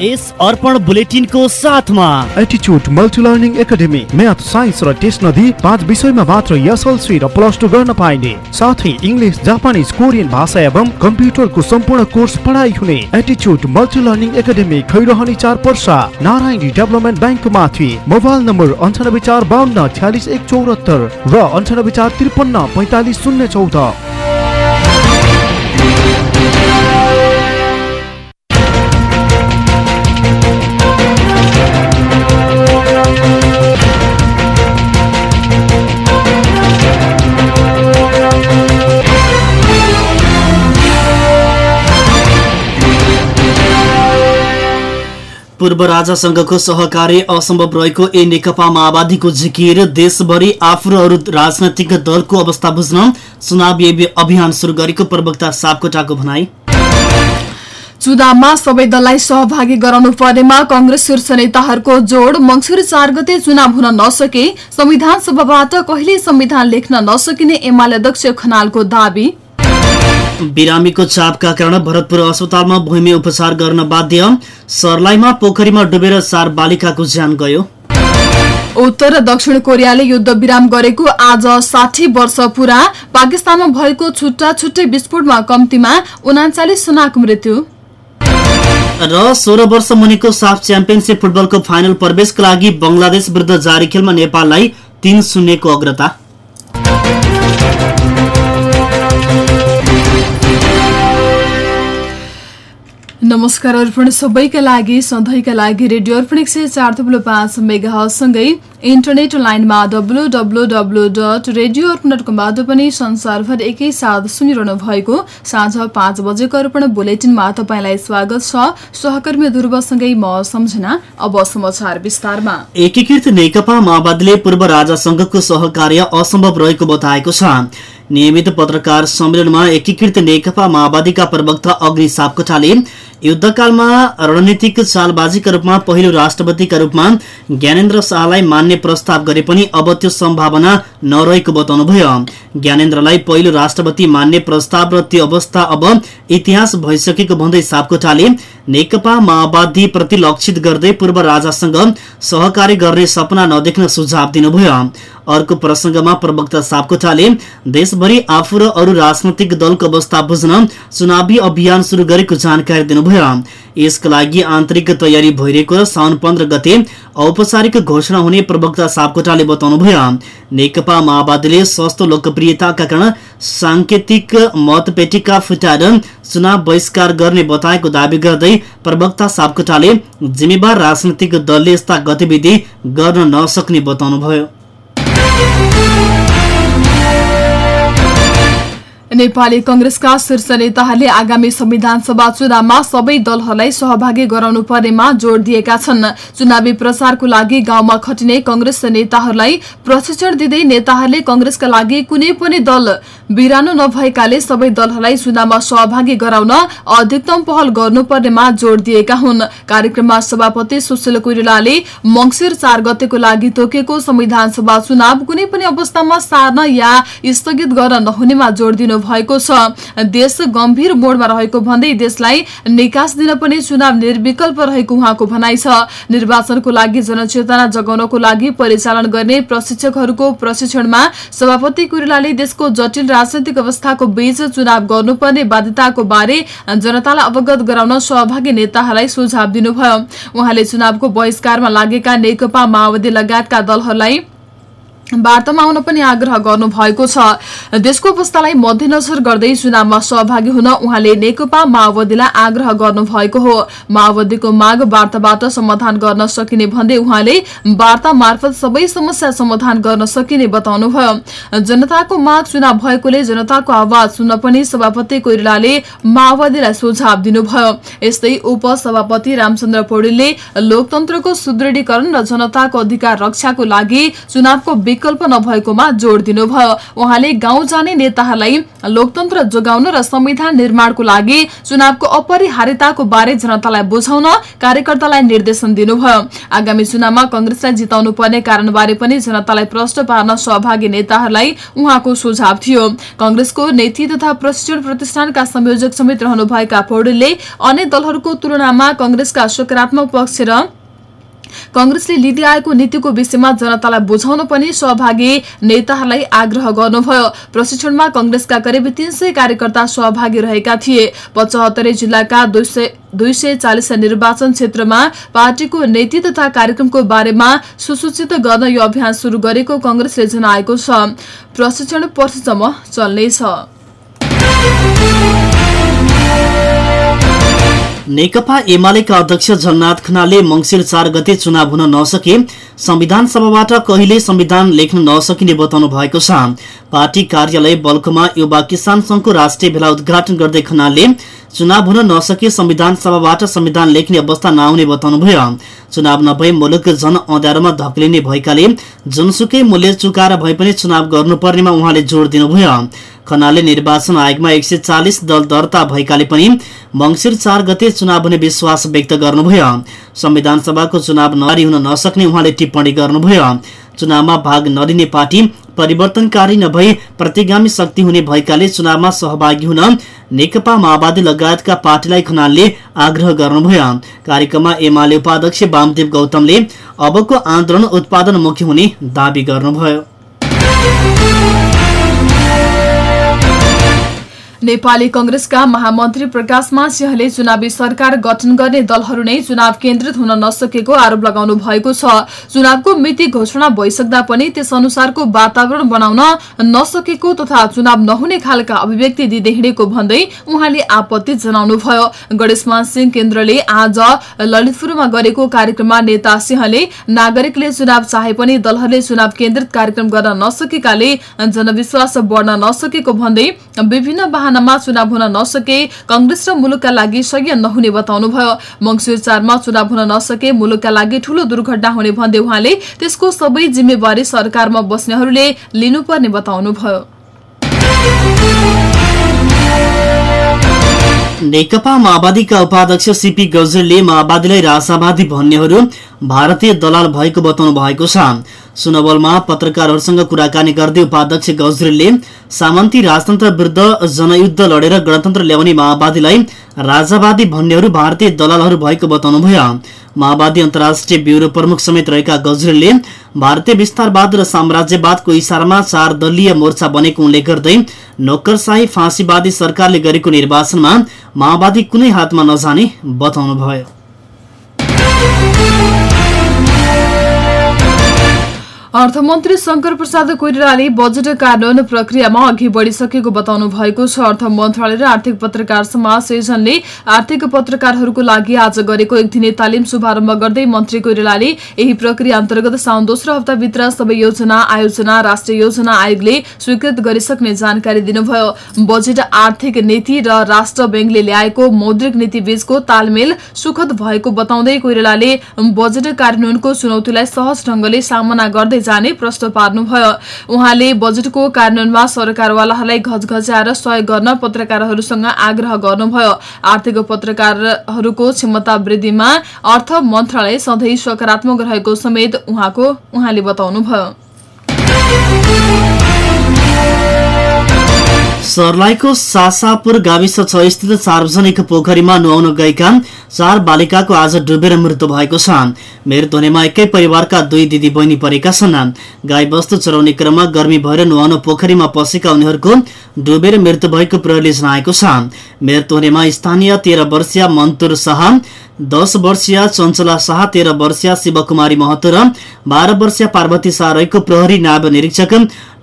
यस अर्पण बुलेटिनको साथमा। एटिच्युड multi learning academy math science र टेस्ट नदी पाँच विषयमा मात्र एसएलसी र प्लस टू गर्न पाइने। साथै इङ्ग्लिस जापानिज कोरियन भाषा एवं कम्प्युटरको सम्पूर्ण कोर्स पढाइ हुने एटिच्युड मल्टी लर्निङ एकाडेमी खैरहने चार पर्सा नारायणी डेभलपमेन्ट ब्याङ्कको माथि मोबाइल नम्बर अन्ठानब्बे चार बाहन्न छ्यालिस एक चौरात्तर र अन्ठानब्बे चार त्रिपन्न पैँतालिस शून्य चौध। पूर्व राजासँगको सहकार्य असम्भव रहेको ए नेकपा माओवादीको जिकिर। देशभरि आफू र अरू राजनैतिक दलको अवस्था बुझ्न चुनावी अभियान सुरु गरेको प्रवक्ता सापकोटाको भनाई। चुनावमा सबै दललाई सहभागी गराउनु पर्नेमा कंग्रेस शीर्ष नेताहरूको जोड़ मंगसिर चार गते चुनाव हुन नसके। संविधान सभाबाट कहिले संविधान लेख्न नसकिने एमाले अध्यक्ष खनालको दावी। बिरामीको चापका कारण भरतपुर अस्पतालमा भूमि उपचार गर्न बाध्य। सर्लाईमा पोखरीमा डुबेर चार बालिकाको ज्यान गयो। उत्तर र दक्षिण कोरियाले युद्ध विराम गरेको आज साठी वर्ष पुरा। पाकिस्तानमा भएको छुट्टा छुट्टै विस्फोटमा कम्तीमा उनाचालिस जनाको मृत्यु। र सोह्र वर्ष मुनिको साफ च्याम्पियनसिप फुटबलको फाइनल प्रवेशका लागि बंगलादेश विरुद्ध जारी खेलमा नेपाललाई तीन शून्यको अग्रता। नमस्कार अर्पण सबैका लागि सधैँका लागि रेडियो अर्पण एक सय चार थुप्रो पाँच मेगासँगै इन्टरनेट लाइनमा W W W dot radio Arpan dot कमबाट पनि संसारभर एकैसाथ सुनिरहनु भएको साँझ पाँच बजेको अर्पण बुलेटिनमा तपाईँलाई स्वागत छ। सहकर्मी ध्रुवसँगै म सम्झना अब समाचार विस्तारमा। एकीकृत नेकपा माओवादीले पूर्व राजा संघको सहकार्य असम्भव रहेको बताएको छ। नियमित पत्रकार सम्मेलनमा एकीकृत नेकपा माओवादीका प्रवक्ता अग्नि सापकोटाले युद्धकालमा रणनीतिक चालबाजीका रूपमा पहिलो राष्ट्रपतिका रूपमा ज्ञानेन्द्र शाहलाई मान्ने प्रस्ताव गरे पनि अब त्यो सम्भावना नरहेको बताउनुभयो। ज्ञानेन्द्रलाई पहिलो राष्ट्रपति मान्ने प्रस्ताव र त्यो अवस्था अब इतिहास भइसकेको भन्दै सापकोटाले नेकपा माओवादी प्रति लक्षित गर्दै पूर्व राजासँग सहकारी गर्ने सपना नदेख्न सुझाव दिनुभयो। अर्को प्रसंगमा प्रवक्ता सापकोटाले देशभरि आफू र अरू राजनैतिक दलको अवस्था बुझ्न चुनावी अभियान शुरू गरेको जानकारी दिनुभयो। यसका लागि आन्तरिक तयारी भइरहेको र साउन पन्ध्र गते औपचारिक घोषणा हुने प्रवक्ता सापकोटाले बताउनुभयो। नेकपा माओवादीले सस्तो लोकप्रियताका कारण सांकेतिक मतपेटिका फुटाएर चुनाव बहिष्कार गर्ने बताएको दावी गर्दै प्रवक्ता सापकोटाले जिम्मेवार राजनैतिक दलले यस्ता गतिविधि गर्न नसक्ने बताउनुभयो। नेपाली कंग्रेसका शीर्ष नेताहरूले आगामी संविधान सभा चुनावमा सबै दलहरूलाई सहभागी गराउनु पर्नेमा जोड़ दिएका छन्। चुनावी प्रचारको लागि गाउँमा खटिने कंग्रेस नेताहरूलाई प्रशिक्षण दिँदै नेताहरूले कंग्रेसका लागि कुनै पनि दल बिरानो नभएकाले सबै दलहरूलाई चुनावमा सहभागी गराउन अधिकतम पहल गर्नुपर्नेमा जोड़ दिएका हुन्। कार्यक्रममा सभापति सुशील कोइरालाले मंगिर चार गतेको लागि तोकेको संविधान सभा चुनाव कुनै पनि अवस्थामा सार्न या स्थगित गर्न नहुनेमा जोड़ दिनु भएको छ। देश गम्भीर मोडमा रहेको भन्दै देशलाई निकास दिन पनि चुनाव निर्विकल्प रहेको उहाँको भनाइ छ। निर्वाचनको लागि जनचेतना जगाउनको लागि परिचालन गर्ने प्रशिक्षकहरूको प्रशिक्षणमा सभापति कुरिलाले देशको जटिल राजनैतिक अवस्थाको बीच चुनाव गर्नुपर्ने बाध्यताको बारे जनतालाई अवगत गराउन सहभागी नेताहरूलाई सुझाव दिनुभयो। उहाँले चुनावको बहिष्कारमा लागेका नेकपा माओवादी लगायतका दलहरूलाई वार्तामा आउन पनि आग्रह गर्नु भएको छ। देशको अवस्थालाई मध्यनजर गर्दै चुनावमा सहभागी हुन उहाँले नेकपा माओवादीलाई आग्रह गर्नु भएको हो। माओवादीको माग वार्ताबाट समाधान गर्न सकिने भन्दै उहाँले वार्ता मार्फत सबै समस्या समाधान गर्न सकिने बताउनुभयो। जनताको माग चुनाव भएकोले जनताको आवाज सुन्न पनि सभापति कोइरालाले माओवादीलाई सुझाव दिनुभयो। यस्तै उपसभापति रामचन्द्र पौडेलले लोकतन्त्रको सुदृढीकरण र जनताको अधिकार रक्षाको लागि चुनावको विकल्प नभएकोमा जोड़ दिनुभयो। उहाँले गाउँ जाने नेताहरूलाई लोकतन्त्र जोगाउन र संविधान निर्माणको लागि चुनावको अपरिहार्यताको बारे जनतालाई बुझाउन कार्यकर्तालाई निर्देशन दिनुभयो। आगामी चुनावमा कंग्रेसलाई जिताउनु पर्ने कारणबारे पनि जनतालाई प्रश्न पार्न सहभागी नेताहरूलाई उहाँको सुझाव थियो। कंग्रेसको नीति तथा प्रशिक्षण प्रतिष्ठानका संयोजक समेत रहनुभएका पौडेलले अन्य दलहरूको तुलनामा कंग्रेसका सकारात्मक पक्ष र कंग्रेसले लिँदै आएको नीतिको विषयमा जनतालाई बुझाउन पनि सहभागी नेताहरूलाई आग्रह गर्नुभयो। प्रशिक्षणमा कंग्रेसका करिब तीन सय कार्यकर्ता सहभागी रहेका थिए। पचहत्तरै जिल्लाका दुई सय चालिस निर्वाचन क्षेत्रमा पार्टीको नीति तथा कार्यक्रमको बारेमा सुसूचित गर्न यो अभियान शुरू गरेको कंग्रेसले जनाएको छ। प्रशिक्षण पर्सिसम्म चल्नेछ। नेकपा एमालेका अध्यक्ष झलनाथ खनालले मंगिर चार गते चुनाव हुन नसके संविधान सभाबाट कहिले संविधान लेख्न नसकिने बताउनु भएको छ। पार्टी कार्यालय बल्कमा युवा किसान संघको राष्ट्रिय भेला उद्घाटन गर्दै खनालले चुनाव हुन नसके संविधान सभाबाट संविधान लेख्ने अवस्था नआउने बताउनुभयो। चुनाव नभए मुलुक जन अँध्यारोमा धक्लिने भएकाले जुनसुकै मूल्य चुकाएर भए पनि चुनाव गर्नुपर्नेमा उहाँले जोड़ दिनुभयो। खनालले निर्वाचन आयोगमा एक सय चालिस दल दर्ता भएकाले पनि मंगिर चार गते चुनाव हुने विश्वास व्यक्त गर्नुभयो। संविधान सभाको चुनाव नरी हुन नसक्ने उहाँले टिप्पणी गर्नुभयो। चुनावमा भाग नलिने पार्टी परिवर्तनकारी नभई प्रतिगामी शक्ति हुने भएकाले चुनावमा सहभागी हुन नेकपा माओवादी लगायतका पार्टीलाई खनालले आग्रह गर्नुभयो। कार्यक्रममा एमाले उपाध्यक्ष वामदेव गौतमले अबको आन्दोलन उत्पादनमुखी हुने दावी गर्नुभयो। नेपाली कंग्रेसका महामन्त्री प्रकाशमा सिंहले चुनावी सरकार गठन गर्ने दलहरू नै चुनाव केन्द्रित हुन नसकेको आरोप लगाउनु भएको छ। चुनावको मिति घोषणा भइसक्दा पनि त्यस अनुसारको वातावरण बनाउन नसकेको तथा चुनाव नहुने खालका अभिव्यक्ति दिँदै हिँडेको भन्दै उहाँले आपत्ति जनाउनुभयो। गणेशमान सिंह केन्द्रले आज ललितपुरमा गरेको कार्यक्रममा नेता सिंहले नागरिकले चुनाव चाहे पनि दलहरूले चुनाव केन्द्रित कार्यक्रम गर्न नसकेकाले जनविश्वास बढ्न नसकेको भन्दै विभिन्न बहानामा चुनाव हुन नसके कंग्रेस र मुलुकका लागि सह्य नहुने बताउनुभयो। मंगिर चारमा चुनाव हुन नसके मुलुकका लागि ठूलो दुर्घटना हुने भन्दै उहाँले त्यसको सबै जिम्मेवारी सरकारमा बस्नेहरूले लिनुपर्ने बताउनुभयो। नेकपा माओवादीका उपाध्यक्ष सीपी गजलले माओवादीलाई राजावादी भन्नेहरू भारतीय दलाल भएको बताउनु भएको छ। सुनवलमा पत्रकारहरूसँग कुराकानी गर्दै उपाध्यक्ष गजरेलले सामन्ती राजतन्त्र विरुद्ध जनयुद्ध लडेर गणतन्त्र ल्याउने माओवादीलाई राजावादी भन्नेहरू भारतीय दलालहरू भएको बताउनुभयो। माओवादी अन्तर्राष्ट्रिय ब्युरो प्रमुख समेत रहेका गजरेलले भारतीय विस्तारवाद र साम्राज्यवादको इसारामा चार दलीय मोर्चा बनेको उल्लेख गर्दै नोकरशाही फाँसीवादी सरकारले गरेको निर्वाचनमा माओवादी कुनै हातमा नजाने बताउनुभयो। अर्थमन्त्री शंकर प्रसाद कोइरालाले बजेट कार्यान्वयन प्रक्रियामा अघि बढ़िसकेको बताउनु भएको छ। अर्थ मन्त्रालय र आर्थिक पत्रकार समाज संयोजनले आर्थिक पत्रकारहरूको लागि आज गरेको एक दिने तालिम शुभारम्भ गर्दै मन्त्री कोइरालाले यही प्रक्रिया अन्तर्गत साउन दोस्रो हप्ताभित्र सबै योजना आयोजना राष्ट्रिय योजना आयोगले स्वीकृत गरिसक्ने जानकारी दिनुभयो। बजेट आर्थिक नीति र राष्ट्र ब्याङ्कले ल्याएको मौद्रिक नीति बीचको तालमेल सुखद भएको बताउँदै कोइरालाले बजेट कार्यान्वयनको चुनौतीलाई सहज ढंगले सामना गर्दै जाने प्रश्न पार्नुभयो उहाँले बजेटको कार्यान्वयनमा सरकारवालाहरूलाई घचघच्याएर सहयोग गर्न पत्रकारहरूसँग आग्रह गर्नुभयो। आर्थिक पत्रकारहरूको क्षमता वृद्धिमा अर्थ मन्त्रालय सधैँ सकारात्मक रहेको समेत उहाँको उहाँले बताउनुभयो। सर्लाईको सासापुर गाविस छ। स्थित सार्वजनिक पोखरीमा नुहाउन गएका चार बालिकाको आज डुबेर मृत्यु भएको छ। मृत्यु हुनेमा एकै परिवारका दुई दिदी बहिनी परेका छन्। गाई वस्तु चराउने क्रममा गर्मी भएर नुहाउन पोखरीमा पसेका उनीहरूको डुबेर मृत्यु भएको प्रहरीले जनाएको छ। मृत्यु हुनेमा स्थानीय तेह्र वर्षीय मन्तुर शाह दस वर्षीय चञ्चला शाह तेह्र वर्षीय शिवकुमारी महतो र बाह्र वर्षीय पार्वती शाह रहेको प्रहरी नायब निरीक्षक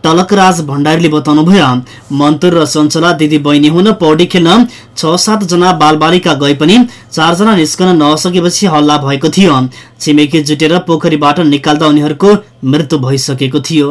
टलकराज भण्डारीले बताउनुभयो मन्तुर र चञ्चला दिदी बहिनी हुन पौडी खेल्न छ सातजना बालबालिका गए पनि चारजना निस्कन नसकेपछि हल्ला भएको थियो। छिमेकी जुटेर पोखरीबाट निकाल्दा उनीहरूको मृत्यु भइसकेको थियो।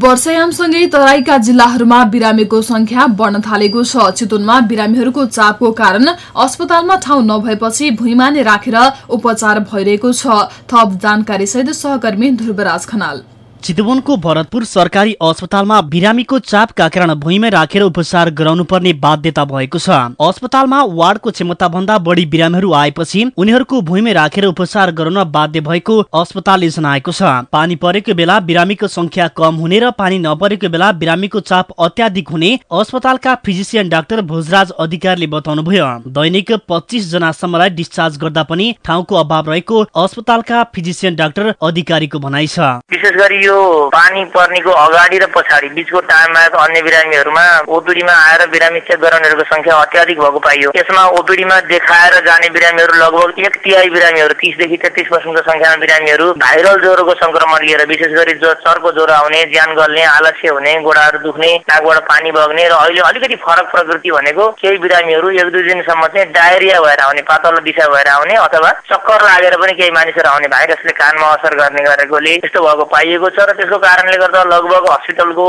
वर्षायामसँगै तराईका जिल्लाहरूमा बिरामीको संख्या बढ्न थालेको छ। चितवनमा बिरामीहरूको चापको कारण अस्पतालमा ठाउँ नभएपछि भुइँमा नै राखेर उपचार भइरहेको छ। थप जानकारी सहित सहकर्मी ध्रुवराज खनाल। चितवनको भरतपुर सरकारी अस्पतालमा बिरामीको चापका कारण भुइँमै राखेर उपचार गराउनुपर्ने बाध्यता भएको छ। अस्पतालमा वार्डको क्षमता भन्दा बढी बिरामीहरू आएपछि उनीहरूको भुइँमै राखेर उपचार गराउन बाध्य भएको अस्पतालले जनाएको छ। पानी परेको बेला बिरामीको संख्या कम हुने र पानी नपरेको बेला बिरामीको चाप अत्याधिक हुने अस्पतालका फिजिसियन डाक्टर भोजराज अधिकारीले बताउनुभयो। दैनिक पच्चिस जनासम्मलाई डिस्चार्ज गर्दा पनि ठाउँको अभाव रहेको अस्पतालका फिजिसियन डाक्टर अधिकारीको भनाइ छ। विशेष गरी यो पानी पर्नेको अगाडि र पछाडि बिचको टाइममा अन्य बिरामीहरूमा ओपिडीमा आएर बिरामी चेक गराउनेहरूको संख्या अत्याधिक भएको पाइयो। यसमा ओपिडीमा देखाएर जाने बिरामीहरू लगभग एक तिहाई बिरामीहरू तिसदेखि तेत्तिस पर्सेन्टको संख्यामा बिरामीहरू भाइरल ज्वरोको संक्रमण लिएर विशेष गरी जो चर्को ज्वरो आउने ज्यान गल्ने आलस्य हुने गोडाहरू दुख्ने नाकबाट पानी बग्ने र अहिले अलिकति फरक प्रकृति भनेको केही बिरामीहरू एक दुई दिनसम्म चाहिँ डायरिया भएर आउने पातलो दिशा भएर आउने अथवा चक्कर लागेर पनि केही मानिसहरू आउने भाइरसले कानमा असर गर्ने गरेकोले यस्तो भएको पाइएको छ। र त्यसको कारणले गर्दा लगभग हस्पिटलको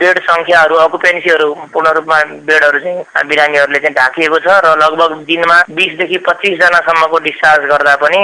बेड संख्याहरू अकुपेन्सीहरू पूर्ण रूपमा बेडहरू चाहिँ बिरामीहरूले चाहिँ ढाकिएको छ र लगभग दिनमा बिसदेखि पच्चिसजनासम्मको डिस्चार्ज गर्दा पनि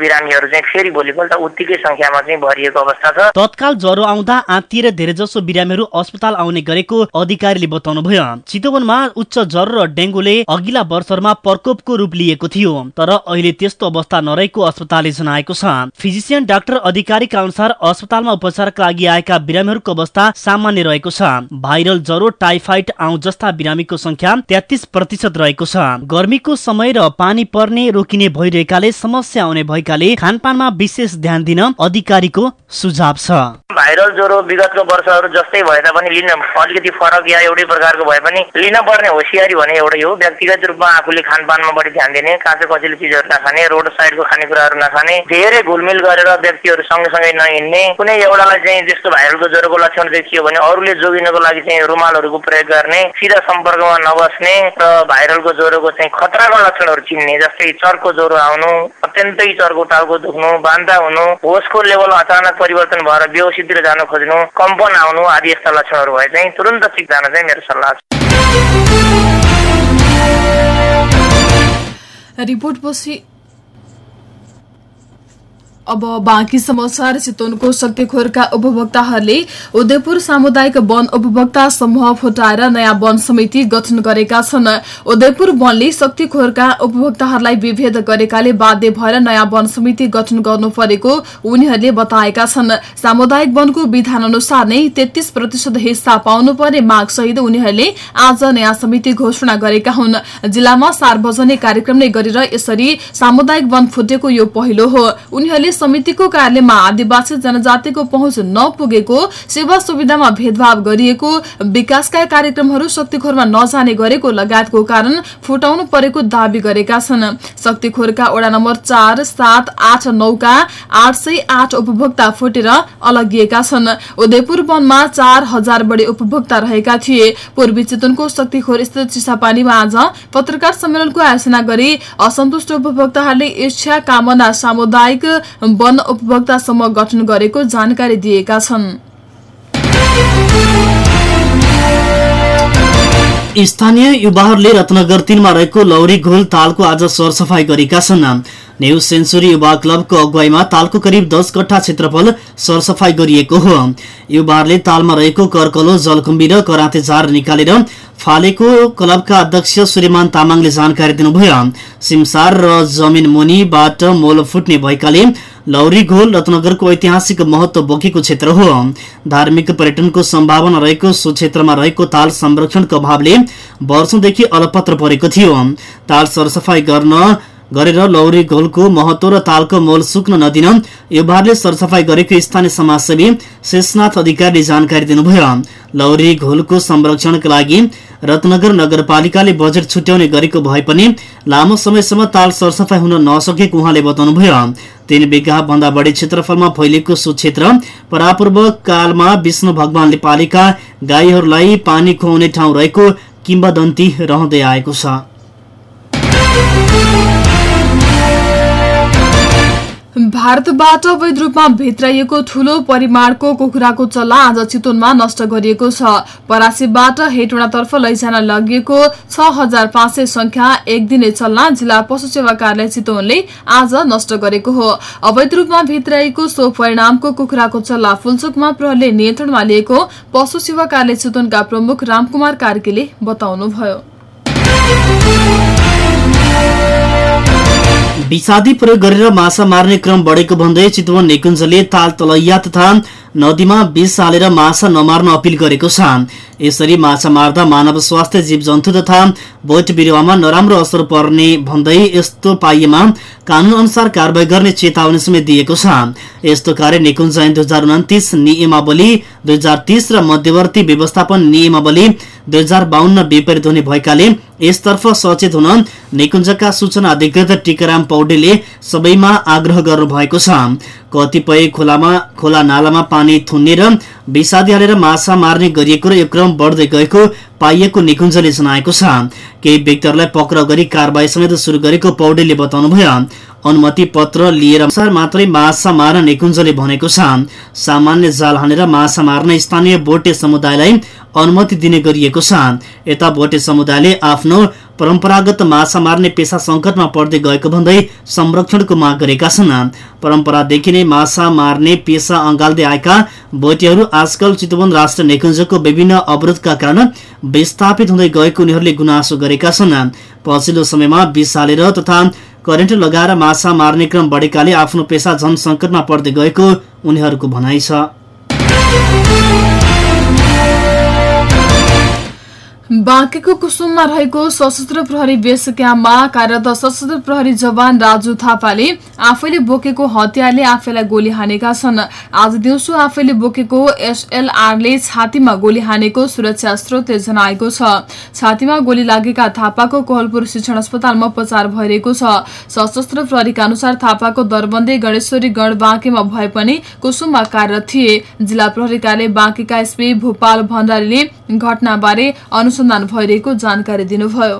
बिरामीहरू चाहिँ फेरि भोलिपल्ट उत्तिकै संख्यामा चाहिँ भरिएको अवस्था छ। तत्काल ज्वरो आउँदा आत्तिएर धेरै जसो बिरामीहरू अस्पताल आउने गरेको अधिकारीले बताउनुभयो चितवनमा उच्च ज्वरो र डेङ्गुले अघिल्ला वर्षहरूमा प्रकोपको रूप लिएको थियो तर अहिले त्यस्तो अवस्था नरहेको अस्पतालले जनाएको छ। फिजिसियन डाक्टर अधिकारीका अनुसार अस्पतालमा उपचारका लागि आएका बिरामीहरूको अवस्था सामान्य रहेको छ। भाइरल ज्वरो टाइफाइड आउँ जस्ता बिरामीको संख्या तेत्तिस प्रतिशत रहेको छ। गर्मीको समय र पानी पर्ने रोकिने भइरहेकाले समस्या आउने भएकाले खानपानमा विशेष ध्यान दिन अधिकारीको सुझाव छ। भाइरल ज्वरो विगतको वर्षहरू जस्तै भए तापनि लिन अलिकति फरक या एउटै प्रकारको भए पनि लिन पर्ने होसियारी भने एउटै हो। व्यक्तिगत रूपमा आफूले खानपानमा बढी ध्यान दिने काँचो कचिलो चिजहरू नखाने रोड साइडको खानेकुराहरू नखाने धेरै घुलमिल गरेर व्यक्तिहरू सँगसँगै नहिँड्ने कुनै एउटालाई चाहिँ त्यस्तो भाइरलको ज्वरोको लक्षण देखियो भने अरूले जोगिनको लागि चाहिँ रुमालहरूको प्रयोग गर्ने सिधा सम्पर्कमा नबस्ने र भाइरलको ज्वरोको चाहिँ खतराको लक्षणहरू चिन्ने जस्तै चर्को ज्वरो आउनु अत्यन्तै चर्को टाउको दुख्नु बान्ता हुनु होसको लेभल अचानक परिवर्तन भएर बेहोसीतिर जान खोज्नु कम्पन आउनु आदि यस्ता लक्षणहरू भए चाहिँ तुरन्त ठिक जान चाहिँ मेरो सल्लाह छ। रिपोर्ट पछि अब बाँकी समाचार चितवनको शक्तिखोरका उपभोक्ताहरूले उदयपुर सामुदायिक वन उपभोक्ता समूह फुटाएर नयाँ वन समिति गठन गरेका छन्। उदयपुर वनले शक्तिखोरका उपभोक्ताहरूलाई विभेद गरेकाले बाध्य भएर नयाँ वन समिति गठन गर्नु परेको उनीहरूले बताएका छन्। सामुदायिक वनको विधान अनुसार नै तेत्तीस प्रतिशत हिस्सा पाउनुपर्ने माग सहित उनीहरूले आज नयाँ समिति घोषणा गरेका हुन्। जिल्लामा सार्वजनिक कार्यक्रम नै गरेर यसरी सामुदायिक वन फुटेको यो पहिलो हो। उनीहरूले समितिको कार्यालयमा आदिवासी जनजातिको पहुँच नपुगेको सेवा सुविधामा भेदभाव गरिएको विकासका कार्यक्रमहरू शक्तिखोरमा नजाने गरेको लगायतको कारण फुटाउनु परेको दावी गरेका छन्। शक्तिखोरका वडा नम्बर चार सात आठ नौका आठ सय आठ उपभोक्ता फुटेर अलगिएका छन्। उदयपुर वनमा चार हजार बढी उपभोक्ता रहेका थिए। पूर्वी चितवनको शक्तिखोर स्थित चिसापानीमा आज पत्रकार सम्मेलनको आयोजना गरी असन्तुष्ट उपभोक्ताहरूले इच्छा कामना सामुदायिक वन उपभोक्ता समूह गठन गरेको जानकारी दिएका छन्। स्थानीय युवाहरूले रत्नगर तिनमा रहेको लौरी घोल तालको आज सरसफाई गरेका छन्। न्यू सेन्चुरी युवा क्लबको अगुवाईमा तालको करिब दस कट्ठा क्षेत्रफल सरसफाई गरिएको हो। युवाहरूले तालमा रहेको करकलो जलकुम्बी र कराते झार निकालेर फालेको क्लबका अध्यक्ष सूर्यमान तामाङले जानकारी दिनुभयो। सिमसार र जमिन मुनिबाट मोल फुट्ने भएकाले लौरी घोल रत्नगरको ऐतिहासिक महत्व बोकेको क्षेत्र हो। धार्मिक पर्यटनको सम्भावना रहेको सो क्षेत्रमा रहेको ताल संरक्षणको अभावले वर्षौंदेखि अलपत्र परेको थियो। ताल सरसफाई गर्न गरेर लौरी घोलको महत्व र तालको मोल सुक्न नदिन। युवाहरूले सरसफाई गरेको स्थानीय समाजसेवी शेषनाथ अधिकारीले जानकारी दिनुभयो। लौरी घोलको संरक्षणका लागि रत्नगर नगरपालिकाले बजेट छुट्याउने गरेको भए पनि लामो समयसम्म ताल सरसफाई हुन नसकेको उहाँले बताउनुभयो। तीन बिघा भन्दा बढी क्षेत्रफलमा फैलिएको सो क्षेत्र परापूर्व कालमा विष्णु भगवानले पालेका गाईहरूलाई पानी खुवाउने ठाउँ रहेको किम्बदन्ती रहँदै आएको छ। भारतबाट अवैध रूपमा भित्राइएको ठूलो परिमाणको कुखुराको चल्ला आज चितवनमा नष्ट गरिएको छ। परासीबाट हेटोडातर्फ लैजान लगिएको छ हजार पाँच सय संख्या एक दिने चल्ला जिल्ला पशु सेवा कार्यालय चितवनले आज नष्ट गरेको हो। अवैध रूपमा भित्राइएको सो परिणामको कुखुराको चल्ला फुलचोकमा प्रहरले नियन्त्रणमा लिएको पशु सेवा कार्यालय चितवनका प्रमुख रामकुमार कार्कीले बताउनुभयो। विषादी प्रयोग गरेर माछा मार्ने क्रम बढेको भन्दै चितवन निकुञ्जले ताल तलैया तथा नदीमा विष हालेर माछा नमार्न अपिल गरेको छ यसरी माछा मार्दा मानव स्वास्थ्य जीव जन्तु तथा बोट बिरुवामा नराम्रो असर पर्ने भन्दै यस्तो पाइएमा कानून अनुसार कारवाही गर्ने चेतावनी समेत दिएको छ। यस्तो कार्य निकुञ्ज दुई हजार उन्तिस नियमावली दुई हजार तीस र मध्यवर्ती व्यवस्थापन नियमावली दुई हजार बाहन्न विपरीत हुने भएकाले यसतर्फ सचेत हुन निकुञ्जका सूचना अधिकृत टिकाराम पौडेलले सबैमा आग्रह गर्नु भएको छ। कतिपय खोलामा खोला नालामा पानी थुन्ने र विषादी हालेर माछा मार्ने गरिएको र यो क्रम बढ्दै गएको पाइएको निकुञ्जले जनाएको छ। केही व्यक्तिहरूलाई पक्राउ गरी कारवाही समेत शुरू गरेको पौडेलले बताउनुभयो। अनुमति पत्र लिएर अनुसार मात्रै माछा मार्न निकुञ्जले भनेको छ। सामान्य जाल हानेर माछा मार्न स्थानीय बोटे समुदायलाई अनुमति दिने गरिएको छ। यता भोटे समुदायले आफ्नो परम्परागत माछा मार्ने पेसा संकटमा पर्दै गएको भन्दै संरक्षणको माग गरेका छन्। परम्परादेखि नै माछा मार्ने पेसा अँगाल्दै आएका भोटेहरू आजकल चितवन राष्ट्र निकुञ्जको विभिन्न अवरोधका कारण विस्थापित हुँदै गएको उनीहरूले गुनासो गरेका छन्। पछिल्लो समयमा विष हालेर तथा करेन्ट लगाएर माछा मार्ने क्रम बढेकाले आफ्नो पेसा झन संकटमा पर्दै गएको उनीहरूको भनाइ छ। बाँकेको कुसुममा रहेको सशस्त्र प्रहरी बेस क्याम्पमा कार्यरत सशस्त्र प्रहरी जवान राजु थापाले आफैले बोकेको हतियारले आफैलाई गोली हानेका छन् आज दिउँसो आफैले बोकेको एसएलआरले छातीमा गोली हानेको सुरक्षा स्रोतले जनाएको छ छातीमा गोली लागेका थापाको कोहलपुर शिक्षण अस्पतालमा उपचार भइरहेको छ सशस्त्र प्रहरीका अनुसार थापाको दरबन्दी गणेश्वरी गण बाँकेमा भए पनि कुसुममा कार्यरत थिए जिल्ला प्रहरी कार्यालय बाँकेका एसपी भूपाल भण्डारीले घटनाबारे अनुसन्धान भइरहेको जानकारी दिनुभयो।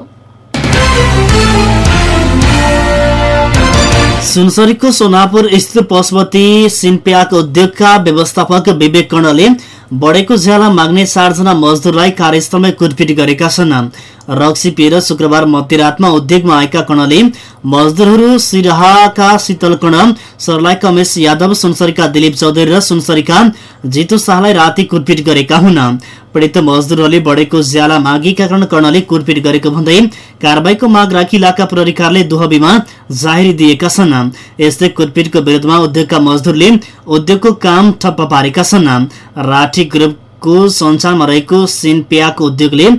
सुनसरीको सोनापुर स्थित पशुपति सिन्प्याक उद्योगका व्यवस्थापक विवेक कर्णले बढेको ज्याला माग्ने चारजना मजदुरलाई कार्यस्थलमै कुटपिट गरेका छन्। रक्सी पिएर शुक्रबार मध्यरातमा उद्योगमा आएका कर्णले मजदुरहरू सिराहाका शीतल कर्ण सर्लाईका उमेश यादव सुनसरीका दिलीप चौधरी र सुनसरीका जितु शाहलाई राति कुटपिट गरेका हुन् पीड़ित मजदुरहरूले बढेको ज्याला मागीका कारण कर्णले कुटपिट गरेको भन्दै कारवाहीको माग राखी इलाका प्रहरीकारले दुहबीमा जाहेरी दिएका छन्। यस्तै कुटपिटको विरोधमा उद्योगका मजदुरले उद्योगको काम ठप्प पारेका छन्। राठी ग्रुपको सञ्चालमा रहेको सिनपेयाको उद्योगले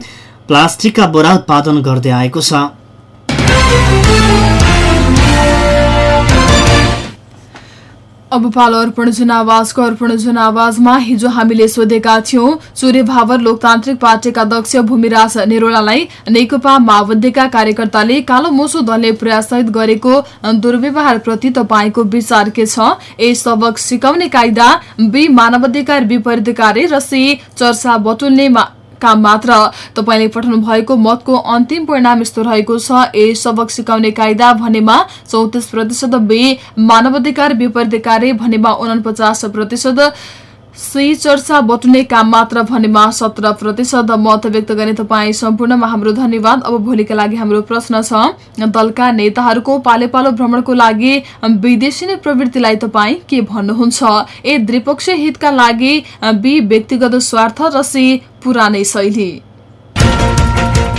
प्लास्टिकका बोरा उत्पादन गर्दै आएको छ। अब पालो अर्पण जनावाजको अर्पण जनावाजमा हिजो हामीले सोधेका थियौं सूर्य भावर लोकतान्त्रिक पार्टीका अध्यक्ष भूमिराज नेरोलालाई नेकपा माओवादीका कार्यकर्ताले कालो मोसो दलले प्रयासहित गरेको दुर्व्यवहार प्रति तपाईँको विचार के छ? ए सबक सिकाउने कायदा बी मानवाधिकार विपरीत कार्य र सी चर्चा बटुल्ने काम मात्र। तपाईँले पठाउनु भएको मतको अन्तिम परिणाम यस्तो रहेको छ। ए सबक सिकाउने कायदा भनेमा चौतिस प्रतिशत बे मानवाधिकार विपरीत कार्य भनेमा उनपचास प्रतिशत। सही चर्चा बटुने काम मात्र भनेमा सत्र प्रतिशत मत व्यक्त गर्ने तपाईँ सम्पूर्णमा हाम्रो धन्यवाद। अब भोलिका लागि हाम्रो प्रश्न छ। दलका नेताहरूको पाले पालो भ्रमणको लागि विदेशी नै प्रवृत्तिलाई तपाईँ के भन्नुहुन्छ? ए द्विपक्षीय हितका लागि बी व्यक्तिगत स्वार्थ र सी पुरानै शैली।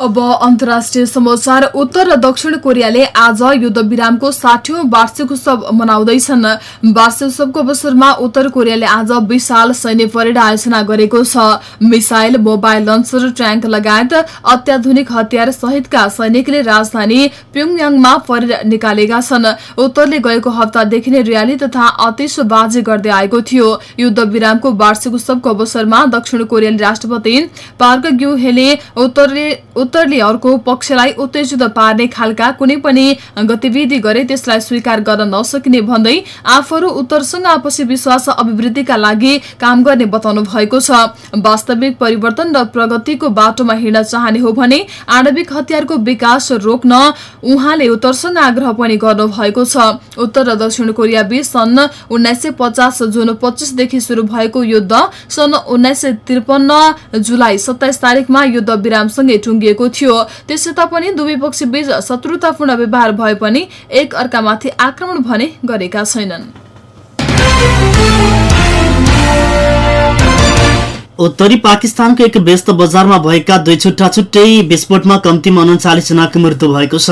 अब अन्तर्राष्ट्रिय समाचार उत्तर र दक्षिण कोरियाले आज युद्ध विरामको साठौं वार्षिक उत्सव मनाउँदैछन्। वार्षिक उत्सवको अवसरमा उत्तर कोरियाले आज विशाल सैन्य परेड आयोजना गरेको छ। मिसाइल मोबाइल लन्चर ट्याङ्क लगायत अत्याधुनिक हतियार सहितका सैनिकले राजधानी प्योङयाङमा परेड निकालेका छन्। उत्तरले गएको हप्तादेखि नै र्याली तथा आतिशबाजी गर्दै आएको थियो। युद्ध विरामको वार्षिक उत्सवको अवसरमा दक्षिण कोरियाली राष्ट्रपति पार्क ग्युहेले उत्तरले उत्तरले अर्को पक्षलाई उत्तेजित पार्ने खालका कुनै पनि गतिविधि गरे त्यसलाई स्वीकार गर्न नसकिने भन्दै आफूहरू उत्तरसँग आपसी विश्वास अभिवृद्धिका लागि काम गर्ने बताउनु भएको छ। वास्तविक परिवर्तन र प्रगतिको बाटोमा हिँड्न चाहने हो भने आणविक हतियारको विकास रोक्न उहाँले उत्तरसँग आग्रह पनि गर्नु भएको छ। उत्तर र दक्षिण कोरिया बीच सन् उन्नाइस सय पचास जुन पच्चिसदेखि शुरू भएको युद्ध सन् उन्नाइस सय त्रिपन्न जुलाई सत्ताइस तारिकमा युद्ध विरामसँगै टुङ्गिएको थियो। त्यसै तापनि दुवै पक्ष बीच शत्रुतापूर्ण व्यवहार भए पनि एक अर्कामाथि आक्रमण भने गरेका छैनन्। उत्तरी पाकिस्तानको एक व्यस्त बजारमा भएका दुई छुट्टा छुट्टै विस्फोटमा कम्तीमा उन्चालिस जनाको मृत्यु भएको छ।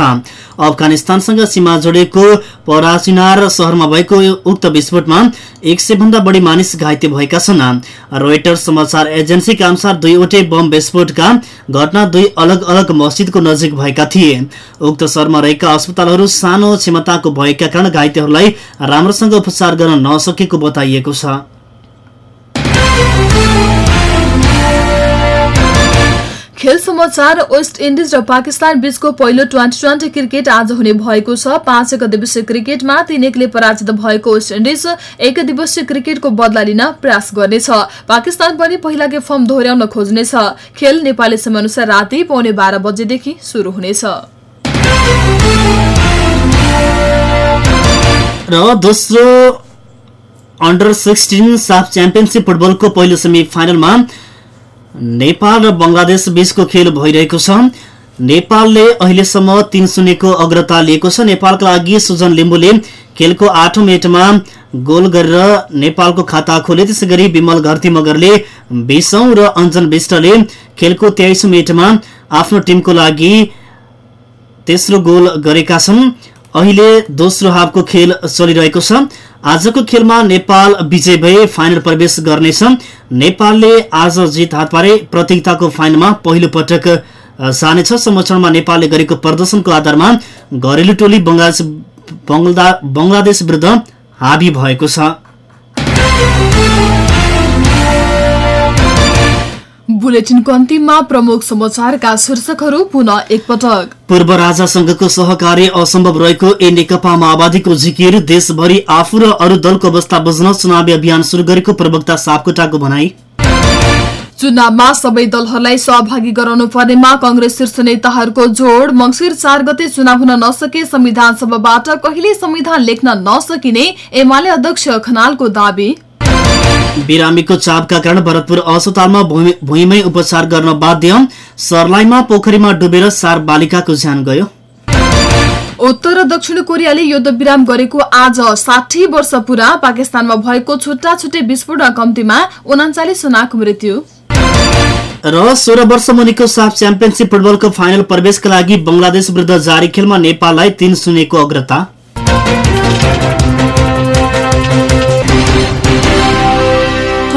अफगानिस्तानसँग सीमा जोडेको पराचिनार शहरमा भएको उक्त विस्फोटमा एक सय भन्दा बढी मानिस घाइते भएका छन्। रोइटर्स समाचार एजेन्सीका अनुसार दुईवटै बम विस्फोटका घटना दुई अलग अलग मस्जिदको नजिक भएका थिए। उक्त शहरमा रहेका अस्पतालहरू सानो क्षमताको भएका कारण घाइतेहरूलाई राम्रोसँग उपचार गर्न नसकेको बताइएको छ। खेल समाचार वेस्ट इन्डिज र पाकिस्तान बीचको पहिलो ट्वेन्टी ट्वेन्टी क्रिकेट आज हुने भएको छ। पाँच एक दिवसीय क्रिकेटमा तीन एकले पराजित भएको वेस्ट इन्डिज एक दिवसीय क्रिकेटको बदला लिन प्रयास गर्नेछ। पाकिस्तान पनि पहिलाकै फर्म दोहोर्याउन खोज्नेछ। खेल नेपाली समयअनुसार राति पौने बाह्र बजेदेखि शुरू हुनेछ। र दोस्रो अन्डर सिक्सटिन साफ च्याम्पियनसिप फुटबलको पहिलो सेमी फाइनलमा नेपाल र बङ्गलादेश बीचको खेल भइरहेको छ। नेपालले अहिलेसम्म तीन शून्यको अग्रता लिएको छ। नेपालका लागि सुजन लिम्बुले खेलको आठौं मिनटमा गोल गरेर नेपालको खाता खोले। त्यसै गरी विमल घरती मगरले बिसौं र अञ्जन विष्टले खेलको तेइसौं मिनटमा आफ्नो टिमको लागि तेस्रो गोल गरेका छन्। अहिले दोस्रो हाफको खेल चलिरहेको छ। आजको खेलमा नेपाल विजय भए फाइनल प्रवेश गर्नेछ। नेपालले आज जित हात पारे प्रतियोगिताको फाइनलमा पहिलो पटक जानेछ संरक्षणमा नेपालले गरेको प्रदर्शनको आधारमा घरेलु टोली बङ्गलादेश विरुद्ध हाबी भएको छ। बुलेटिनको अन्तिममा प्रमुख समाचारका शीर्षकहरू पुनः एकपटक। पूर्व राजा संघको सहकार्य असम्भव रहेको ए नेकपा माओवादीको जिकिर देशभरि आफू र अरू दलको अवस्था बुझ्न चुनावी अभियान शुरू गरेको प्रवक्ता सापकोटाको भनाई। चुनावमा सबै दलहरूलाई सहभागी गराउनु पर्नेमा कंग्रेस शीर्ष नेताहरूको जोड़ मंगिर चार गते चुनाव हुन नसके संविधान सभाबाट कहिले संविधान लेख्न नसकिने एमाले अध्यक्ष खनालको दावी। बिरामीको चापका कारण भरतपुर अस्पतालमा भुइँमै उपचार गर्न बाध्य। सर्लाईमा पोखरीमा डुबेर चार बालिकाको ज्यान गयो। उत्तर र दक्षिण कोरियाले युद्ध विराम गरेको आज साठी वर्ष पुरा पाकिस्तानमा भएको छुट्टा छुट्टै विस्फोट कम्तीमा उनाचालिस जनाको मृत्यु। र सोह्र वर्ष मुनिको साफ च्याम्पियनसिप फुटबलको फाइनल प्रवेशका लागि बंगलादेश विरुद्ध जारी खेलमा नेपाललाई तीन शून्यको अग्रता।